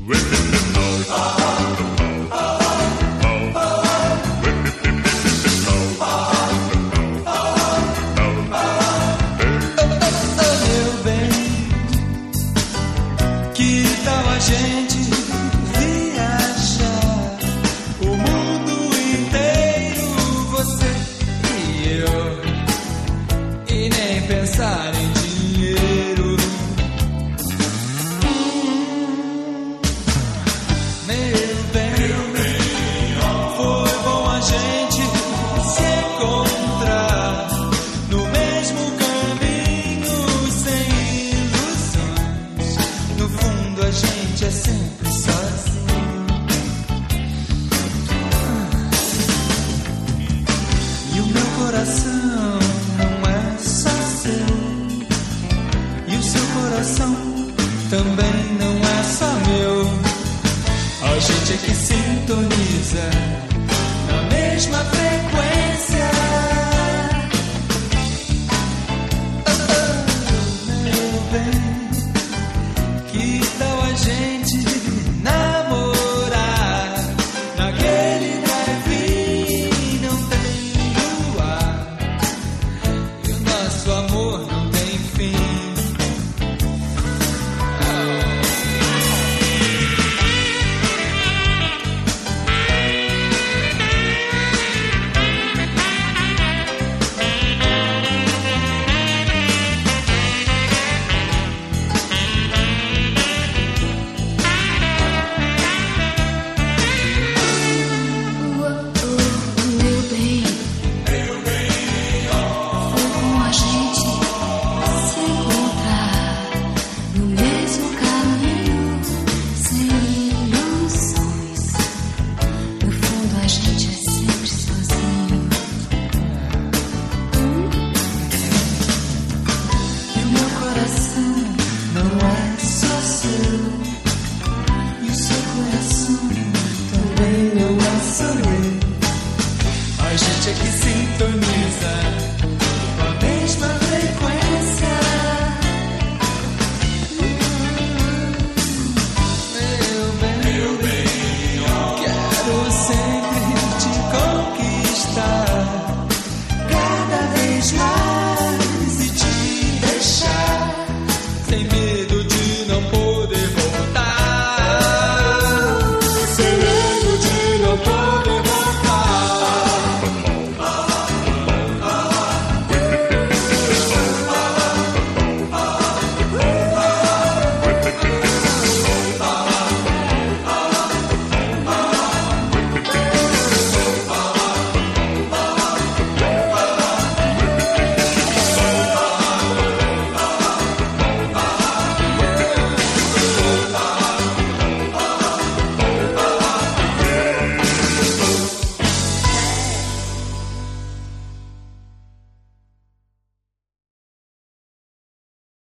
Que tal a gente? sempre sozinho. E o meu coração não é só seu, e o seu coração também não é só meu. A gente é que sintoniza na mesma frequência. sunny. I should check his symptoms.